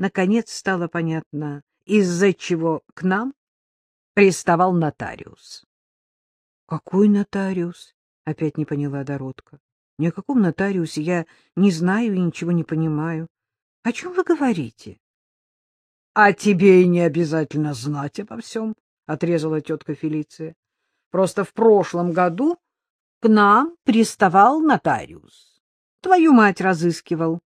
наконец стало понятно, из-за чего к нам приставал нотариус. — Какой нотариус? — опять не поняла Доротка. — Ни о каком нотариусе я не знаю и ничего не понимаю. О чем вы говорите? — А тебе и не обязательно знать обо всем, — отрезала тетка Фелиция. — Просто в прошлом году к нам приставал нотариус. Твою мать разыскивал.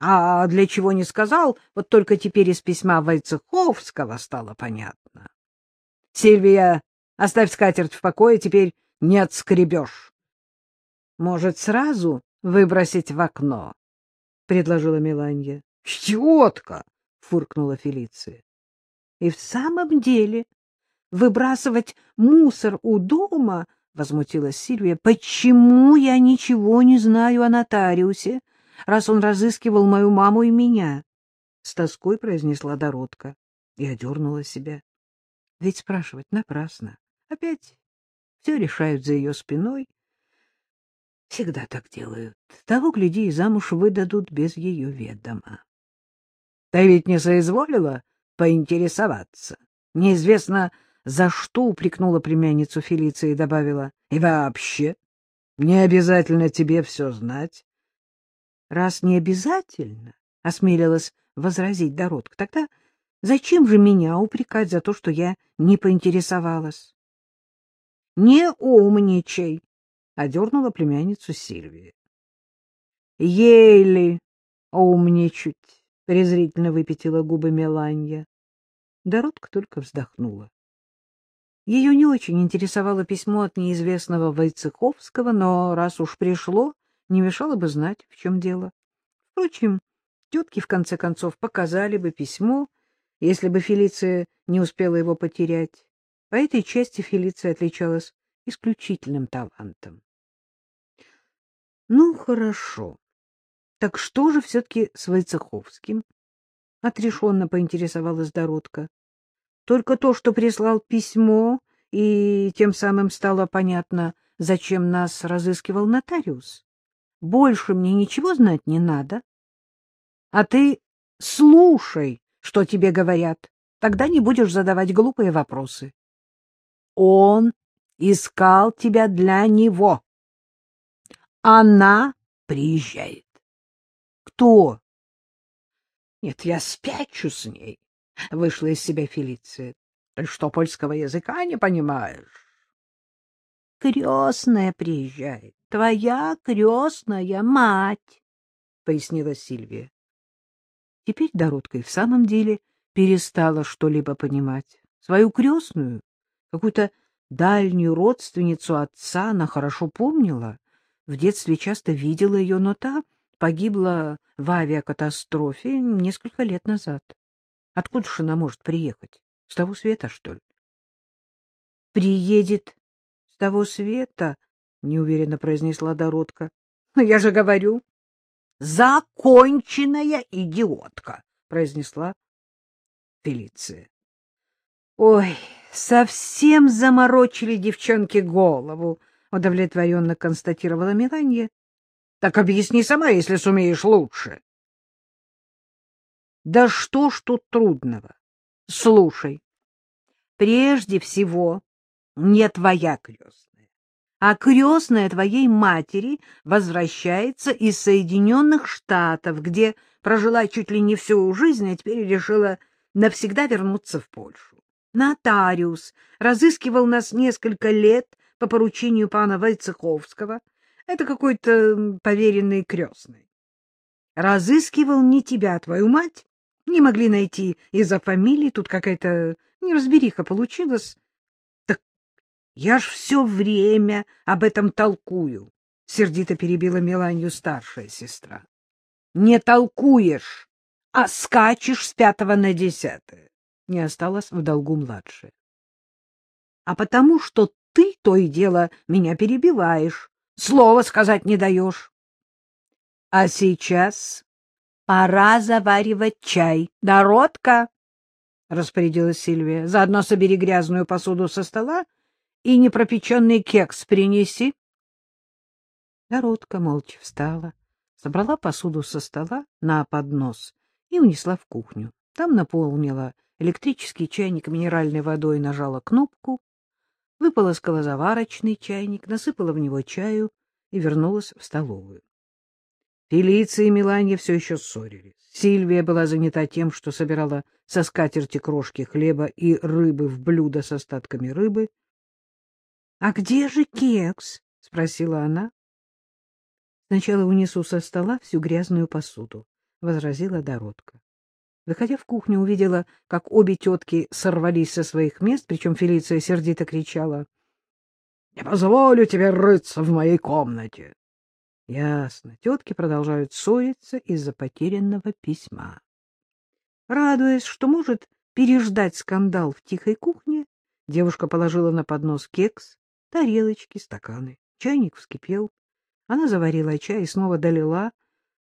А для чего не сказал, вот только теперь из письма Войцеховского стало понятно. — Сильвия, оставь скатерть в покое, теперь не отскребешь. — Может, сразу выбросить в окно? — предложила Меланья. — Идиотка! — фыркнула Фелиция. — И в самом деле выбрасывать мусор у дома —— возмутилась Сильвия. — Почему я ничего не знаю о нотариусе, раз он разыскивал мою маму и меня? — с тоской произнесла Доротка и одернула себя. Ведь спрашивать напрасно. Опять все решают за ее спиной. Всегда так делают. Того, гляди, и замуж выдадут без ее ведома. — Ты ведь не соизволила поинтересоваться? Неизвестно за что упрекнула племянницу Фелиция и добавила, — И вообще, не обязательно тебе все знать. — Раз не обязательно, — осмелилась возразить Доротка, — тогда зачем же меня упрекать за то, что я не поинтересовалась? — Не умничай, — одернула племянницу Сильвия. — Еле умничать, — презрительно выпятила губы Меланья. Доротка только вздохнула. Ее не очень интересовало письмо от неизвестного Войцеховского, но раз уж пришло, не мешало бы знать, в чем дело. Впрочем, тетки в конце концов показали бы письмо, если бы Фелиция не успела его потерять. По этой части Фелиция отличалась исключительным талантом. Ну, хорошо. Так что же все-таки с Войцеховским? Отрешенно поинтересовалась Доротка. Только то, что прислал письмо, и тем самым стало понятно, зачем нас разыскивал нотариус. Больше мне ничего знать не надо. А ты слушай, что тебе говорят, тогда не будешь задавать глупые вопросы. Он искал тебя для него. Она приезжает. Кто? Нет, я спячу с ней. — вышла из себя Фелиция. — Ты что, польского языка не понимаешь? — Крестная приезжает, твоя крестная мать, — пояснила Сильвия. Теперь Доротка и в самом деле перестала что-либо понимать. Свою крестную, какую-то дальнюю родственницу отца она хорошо помнила. В детстве часто видела ее, но та погибла в авиакатастрофе несколько лет назад. Откуда же она может приехать? С того света, что ли? — Приедет с того света, — неуверенно произнесла Доротка. — Я же говорю, законченная идиотка, — произнесла Фелиция. — Ой, совсем заморочили девчонки голову, — удовлетворенно констатировала Меланья. — Так объясни сама, если сумеешь лучше. Да что ж тут трудного? Слушай, прежде всего не твоя крестная, а крестная твоей матери возвращается из Соединенных Штатов, где прожила чуть ли не всю жизнь, а теперь решила навсегда вернуться в Польшу. Нотариус разыскивал нас несколько лет по поручению пана Войцеховского. Это какой-то поверенный крестный. Разыскивал не тебя, а твою мать, не могли найти из-за фамилии, тут какая-то неразбериха получилась. Я ж все время об этом толкую, — сердито перебила Меланью старшая сестра. — Не толкуешь, а скачешь с пятого на десятое. Не осталось в долгу младшая. — А потому что ты то и дело меня перебиваешь, слова сказать не даешь. — А сейчас Пора заваривать чай. Народка, — распорядилась Сильвия, — заодно собери грязную посуду со стола и непропеченный кекс принеси. Народка молча встала, собрала посуду со стола на поднос и унесла в кухню. Там наполнила электрический чайник минеральной водой, нажала кнопку, выполоскала заварочный чайник, насыпала в него чаю и вернулась в столовую. Фелиция и Миланья все еще ссорились. Сильвия была занята тем, что собирала со скатерти крошки хлеба и рыбы в блюдо с остатками рыбы. — А где же кекс? — спросила она. — Сначала унесу со стола всю грязную посуду, — возразила Доротка. Выходя в кухню, увидела, как обе тетки сорвались со своих мест, причем Фелиция сердито кричала. — Не позволю тебе рыться в моей комнате. Ясно. Тетки продолжают ссориться из-за потерянного письма. Радуясь, что может переждать скандал в тихой кухне, девушка положила на поднос кекс, тарелочки, стаканы. Чайник вскипел. Она заварила чай и снова долила.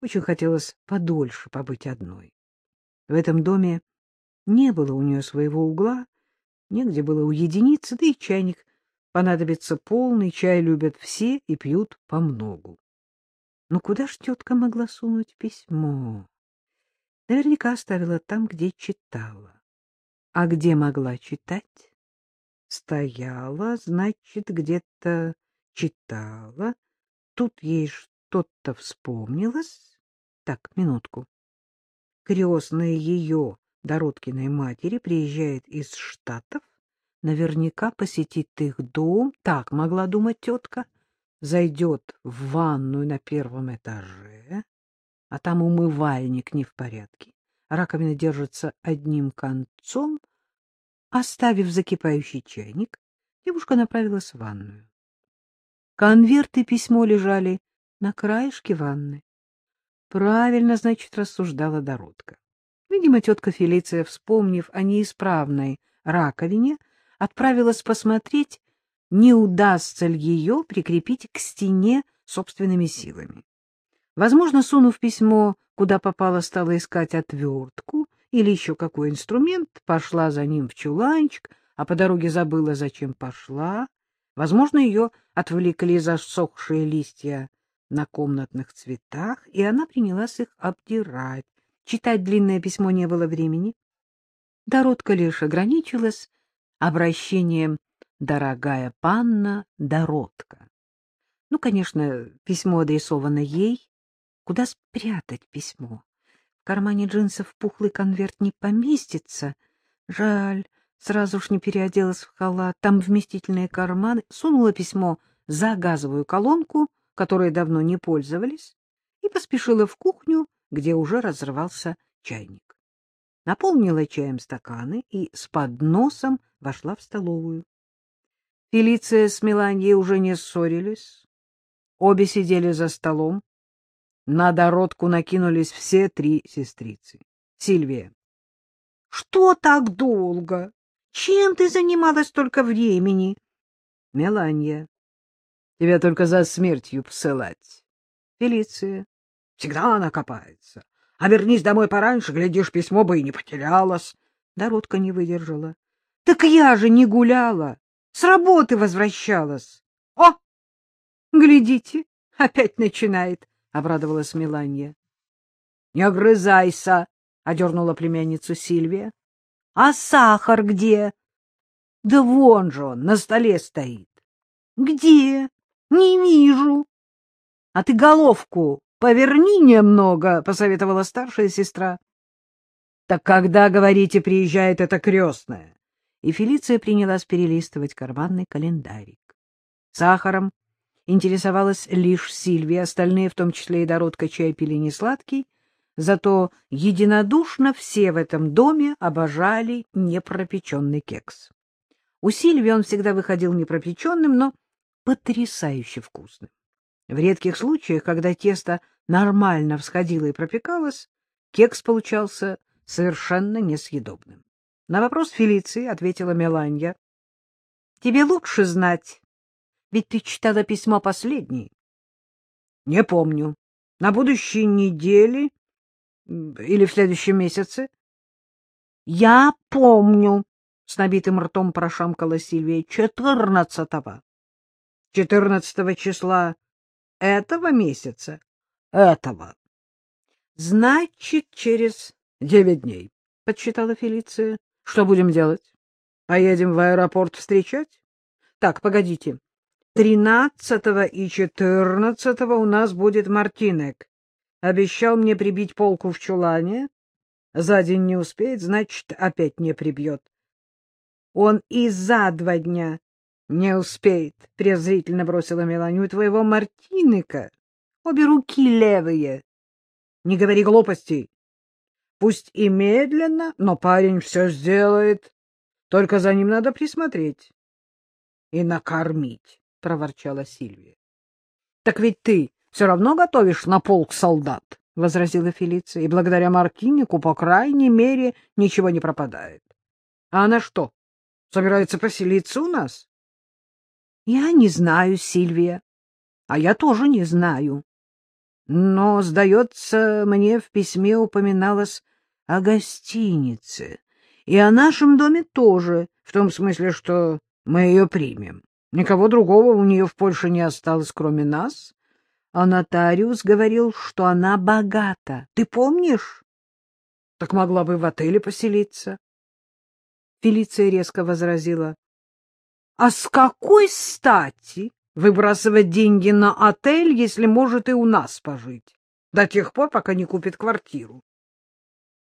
Очень хотелось подольше побыть одной. В этом доме не было у нее своего угла, негде было уединиться, да и чайник понадобится полный, чай любят все и пьют по многу. Но куда ж тетка могла сунуть письмо? Наверняка оставила там, где читала. А где могла читать? Стояла, значит, где-то читала. Тут ей что-то вспомнилось. Так, минутку. Крестная ее, Дороткиной матери, приезжает из Штатов. Наверняка посетит их дом. Так могла думать тетка зайдет в ванную на первом этаже, а там умывальник не в порядке. Раковина держится одним концом. Оставив закипающий чайник, девушка направилась в ванную. Конверт и письмо лежали на краешке ванны. Правильно, значит, рассуждала Доротка. Видимо, тетка Фелиция, вспомнив о неисправной раковине, отправилась посмотреть, не удастся ли ее прикрепить к стене собственными силами. Возможно, сунув письмо, куда попало, стала искать отвертку или еще какой инструмент, пошла за ним в чуланчик, а по дороге забыла, зачем пошла. Возможно, ее отвлекли засохшие листья на комнатных цветах, и она принялась их обдирать. Читать длинное письмо не было времени. Дородка лишь ограничилась обращением дорогая панна Доротка. Ну, конечно, письмо адресовано ей. Куда спрятать письмо? В кармане джинсов пухлый конверт не поместится. Жаль, сразу ж не переоделась в халат. Там вместительные карманы. Сунула письмо за газовую колонку, которой давно не пользовались, и поспешила в кухню, где уже разрывался чайник. Наполнила чаем стаканы и с подносом вошла в столовую. Фелиция с Меланьей уже не ссорились. Обе сидели за столом. На дородку накинулись все три сестрицы. Сильвия. — Что так долго? Чем ты занималась столько времени? — Меланья. — Тебя только за смертью посылать. Фелиция. — Всегда она копается. А вернись домой пораньше, глядишь, письмо бы и не потерялось. Дородка не выдержала. — Так я же не гуляла. С работы возвращалась. — О! Глядите, опять начинает, — обрадовалась Меланья. — Не огрызайся, — одернула племянницу Сильвия. — А сахар где? — Да вон же он, на столе стоит. — Где? Не вижу. — А ты головку поверни немного, — посоветовала старшая сестра. — Так когда, говорите, приезжает эта крестная? и Фелиция принялась перелистывать карманный календарик. Сахаром интересовалась лишь Сильвия, остальные, в том числе и Доротка, чай пили не сладкий, зато единодушно все в этом доме обожали непропеченный кекс. У Сильвии он всегда выходил непропеченным, но потрясающе вкусным. В редких случаях, когда тесто нормально всходило и пропекалось, кекс получался совершенно несъедобным. На вопрос Фелиции ответила Меланья. — Тебе лучше знать, ведь ты читала письмо последнее. — Не помню. На будущей неделе или в следующем месяце? — Я помню, — с набитым ртом прошамкала Сильвия, — четырнадцатого. — Четырнадцатого числа этого месяца? — Этого. — Значит, через Девять дней, — подсчитала Фелиция. — Что будем делать? Поедем в аэропорт встречать? Так, погодите. Тринадцатого и четырнадцатого у нас будет Мартинек. Обещал мне прибить полку в чулане. За день не успеет, значит, опять не прибьет. Он и за два дня не успеет, — презрительно бросила Мелани. Твоего Мартинека обе руки левые. Не говори глупостей. Пусть и медленно, но парень все сделает. Только за ним надо присмотреть и накормить, — проворчала Сильвия. — Так ведь ты все равно готовишь на полк солдат, — возразила Фелиция, — и благодаря Мартинику, по крайней мере, ничего не пропадает. А она что, собирается поселиться у нас? — Я не знаю, Сильвия. А я тоже не знаю. Но, сдается, мне в письме упоминалось о гостинице, и о нашем доме тоже, в том смысле, что мы ее примем. Никого другого у нее в Польше не осталось, кроме нас. А нотариус говорил, что она богата. Ты помнишь? Так могла бы в отеле поселиться. Фелиция резко возразила. — А с какой стати выбрасывать деньги на отель, если может и у нас пожить? До тех пор, пока не купит квартиру.